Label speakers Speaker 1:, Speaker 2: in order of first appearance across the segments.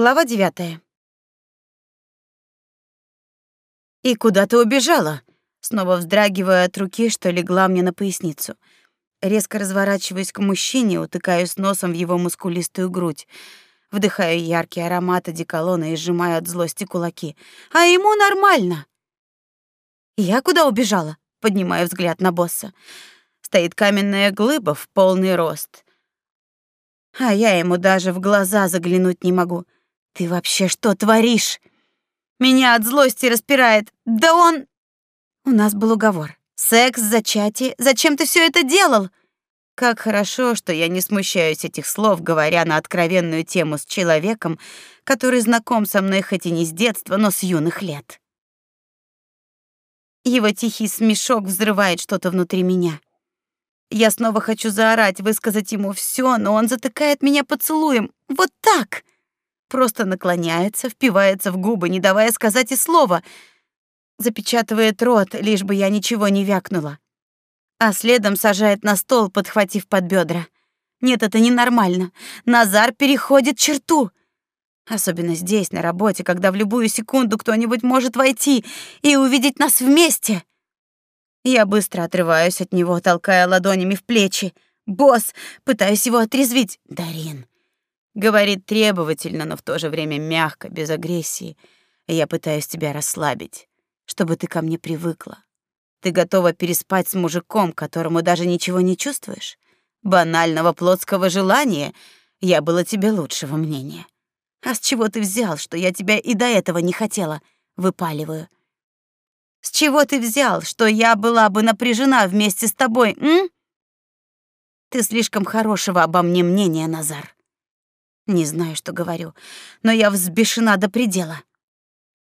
Speaker 1: Глава девятая. И куда ты убежала? Снова вздрагивая от руки, что легла мне на поясницу. Резко разворачиваюсь к мужчине, утыкаюсь носом в его мускулистую грудь. Вдыхаю яркий аромат одеколона и сжимаю от злости кулаки. А ему нормально. Я куда убежала? Поднимаю взгляд на босса. Стоит каменная глыба в полный рост. А я ему даже в глаза заглянуть не могу. Ты вообще что творишь? Меня от злости распирает. Да он У нас был уговор. Секс, зачатие. Зачем ты все это делал? Как хорошо, что я не смущаюсь этих слов, говоря на откровенную тему с человеком, который знаком со мной хоть и не с детства, но с юных лет. Его тихий смешок взрывает что-то внутри меня. Я снова хочу заорать, высказать ему все, но он затыкает меня поцелуем. Вот так. Просто наклоняется, впивается в губы, не давая сказать и слова. Запечатывает рот, лишь бы я ничего не вякнула. А следом сажает на стол, подхватив под бедра. Нет, это ненормально. Назар переходит черту. Особенно здесь, на работе, когда в любую секунду кто-нибудь может войти и увидеть нас вместе. Я быстро отрываюсь от него, толкая ладонями в плечи. «Босс!» Пытаюсь его отрезвить. «Дарин!» Говорит требовательно, но в то же время мягко, без агрессии. Я пытаюсь тебя расслабить, чтобы ты ко мне привыкла. Ты готова переспать с мужиком, которому даже ничего не чувствуешь? Банального плотского желания я была тебе лучшего мнения. А с чего ты взял, что я тебя и до этого не хотела? Выпаливаю. С чего ты взял, что я была бы напряжена вместе с тобой, м? Ты слишком хорошего обо мне мнения, Назар. Не знаю, что говорю, но я взбешена до предела.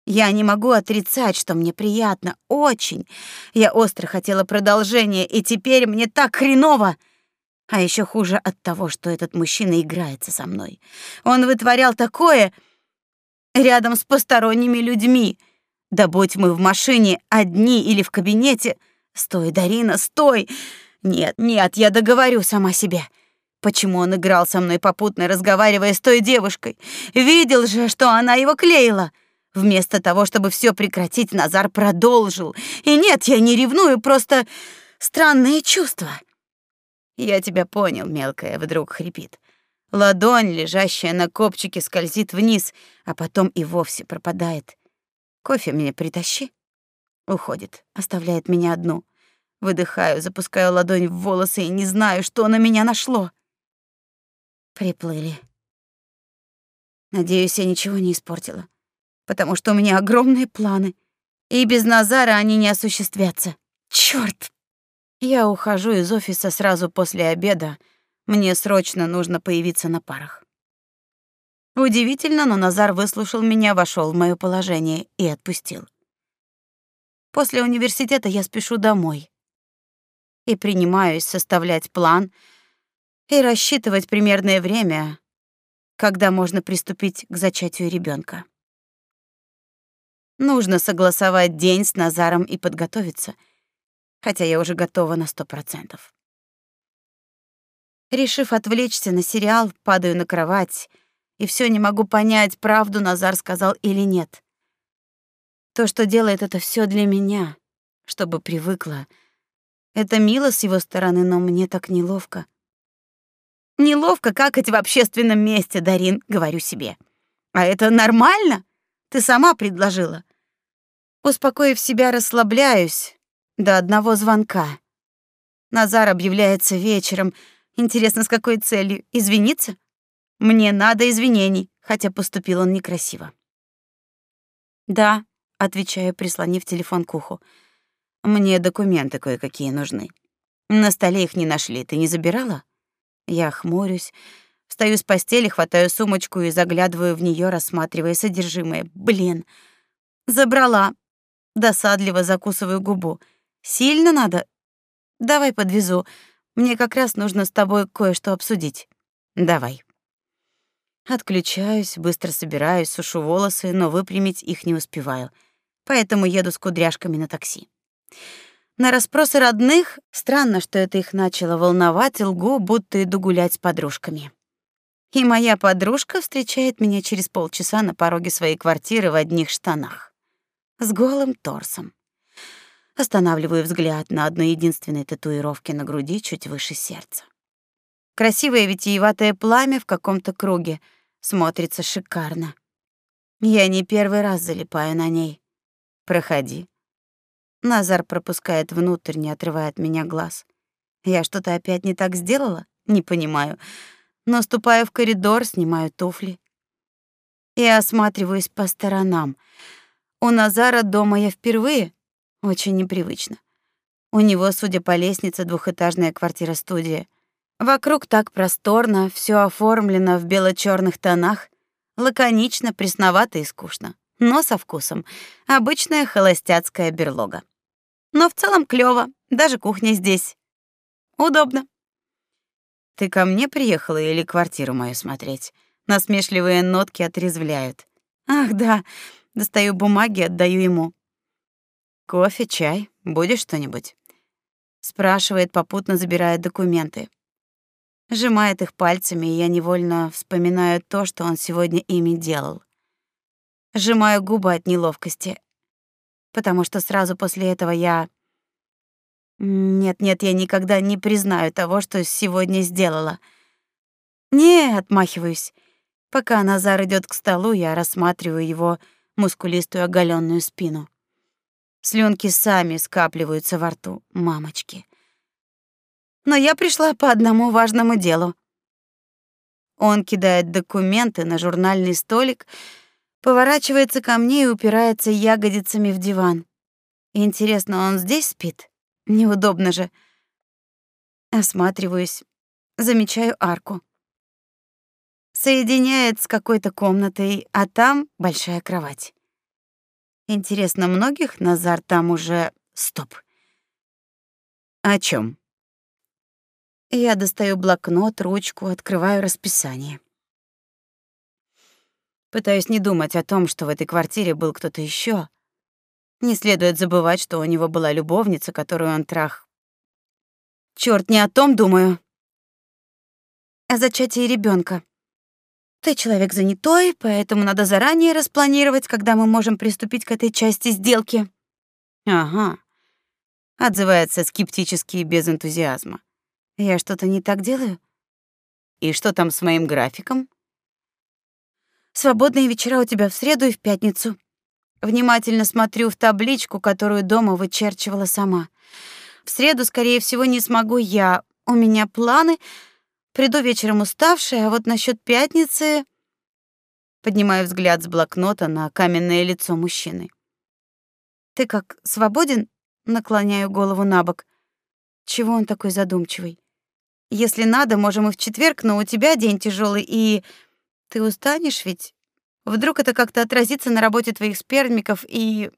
Speaker 1: Я не могу отрицать, что мне приятно, очень. Я остро хотела продолжения, и теперь мне так хреново. А еще хуже от того, что этот мужчина играется со мной. Он вытворял такое рядом с посторонними людьми. Да будь мы в машине одни или в кабинете. Стой, Дарина, стой. Нет, нет, я договорю сама себе. Почему он играл со мной попутно, разговаривая с той девушкой? Видел же, что она его клеила. Вместо того, чтобы все прекратить, Назар продолжил. И нет, я не ревную, просто странные чувства. Я тебя понял, мелкая, вдруг хрипит. Ладонь, лежащая на копчике, скользит вниз, а потом и вовсе пропадает. Кофе мне притащи. Уходит, оставляет меня одну. Выдыхаю, запускаю ладонь в волосы и не знаю, что на меня нашло. Приплыли. Надеюсь, я ничего не испортила, потому что у меня огромные планы, и без Назара они не осуществятся. Чёрт! Я ухожу из офиса сразу после обеда. Мне срочно нужно появиться на парах. Удивительно, но Назар выслушал меня, вошел в моё положение и отпустил. После университета я спешу домой и принимаюсь составлять план и рассчитывать примерное время, когда можно приступить к зачатию ребенка. Нужно согласовать день с Назаром и подготовиться, хотя я уже готова на сто процентов. Решив отвлечься на сериал, падаю на кровать и все не могу понять, правду Назар сказал или нет. То, что делает это все для меня, чтобы привыкла. Это мило с его стороны, но мне так неловко. Неловко какать в общественном месте, Дарин, говорю себе. А это нормально? Ты сама предложила. Успокоив себя, расслабляюсь до одного звонка. Назар объявляется вечером. Интересно, с какой целью? Извиниться? Мне надо извинений, хотя поступил он некрасиво. Да, отвечаю, прислонив телефон к уху. Мне документы кое-какие нужны. На столе их не нашли. Ты не забирала? Я хмурюсь, встаю с постели, хватаю сумочку и заглядываю в нее, рассматривая содержимое. Блин, забрала. Досадливо закусываю губу. Сильно надо? Давай подвезу. Мне как раз нужно с тобой кое-что обсудить. Давай. Отключаюсь, быстро собираюсь, сушу волосы, но выпрямить их не успеваю. Поэтому еду с кудряшками на такси. На расспросы родных, странно, что это их начало волновать, лгу, будто иду гулять с подружками. И моя подружка встречает меня через полчаса на пороге своей квартиры в одних штанах, с голым торсом. Останавливаю взгляд на одной единственной татуировке на груди чуть выше сердца. Красивое витиеватое пламя в каком-то круге смотрится шикарно. Я не первый раз залипаю на ней. Проходи. Назар пропускает внутрь, не отрывая от меня глаз. Я что-то опять не так сделала? Не понимаю. Но ступаю в коридор, снимаю туфли и осматриваюсь по сторонам. У Назара дома я впервые, очень непривычно. У него, судя по лестнице, двухэтажная квартира-студия. Вокруг так просторно, все оформлено в бело черных тонах, лаконично, пресновато и скучно, но со вкусом. Обычная холостяцкая берлога. Но в целом клёво, даже кухня здесь. Удобно. Ты ко мне приехала или квартиру мою смотреть? Насмешливые нотки отрезвляют. Ах, да. Достаю бумаги, отдаю ему. Кофе, чай, будешь что-нибудь? спрашивает, попутно забирая документы. Сжимает их пальцами, и я невольно вспоминаю то, что он сегодня ими делал. Сжимаю губы от неловкости, потому что сразу после этого я Нет, нет, я никогда не признаю того, что сегодня сделала. Не, отмахиваюсь. Пока Назар идет к столу, я рассматриваю его мускулистую оголенную спину. Слюнки сами скапливаются во рту, мамочки. Но я пришла по одному важному делу. Он кидает документы на журнальный столик, поворачивается ко мне и упирается ягодицами в диван. Интересно, он здесь спит? Неудобно же. Осматриваюсь, замечаю арку. Соединяет с какой-то комнатой, а там большая кровать. Интересно, многих Назар там уже... Стоп. О чем? Я достаю блокнот, ручку, открываю расписание. Пытаюсь не думать о том, что в этой квартире был кто-то еще. Не следует забывать, что у него была любовница, которую он трах. Черт, не о том думаю. О зачатии ребенка. Ты человек занятой, поэтому надо заранее распланировать, когда мы можем приступить к этой части сделки. Ага. Отзывается скептически и без энтузиазма. Я что-то не так делаю? И что там с моим графиком? Свободные вечера у тебя в среду и в пятницу. Внимательно смотрю в табличку, которую дома вычерчивала сама. В среду, скорее всего, не смогу я. У меня планы. Приду вечером уставшая, а вот насчет пятницы... Поднимаю взгляд с блокнота на каменное лицо мужчины. Ты как, свободен? Наклоняю голову набок. Чего он такой задумчивый? Если надо, можем и в четверг, но у тебя день тяжелый, и ты устанешь ведь? Вдруг это как-то отразится на работе твоих спермиков и...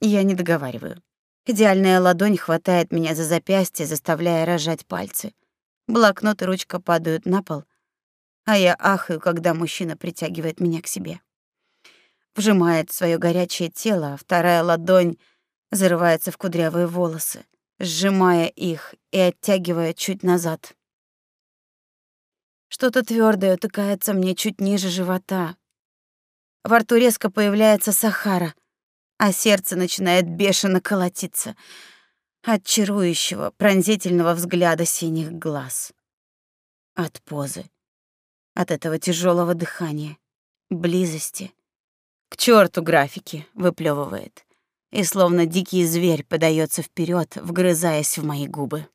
Speaker 1: Я не договариваю. Идеальная ладонь хватает меня за запястье, заставляя разжать пальцы. Блокнот и ручка падают на пол, а я ахаю, когда мужчина притягивает меня к себе. Вжимает свое горячее тело, а вторая ладонь зарывается в кудрявые волосы, сжимая их и оттягивая чуть назад. Что-то твёрдое утыкается мне чуть ниже живота. Во рту резко появляется Сахара, а сердце начинает бешено колотиться от чарующего, пронзительного взгляда синих глаз. От позы, от этого тяжелого дыхания, близости. К черту графики выплевывает, и словно дикий зверь подается вперед, вгрызаясь в мои губы.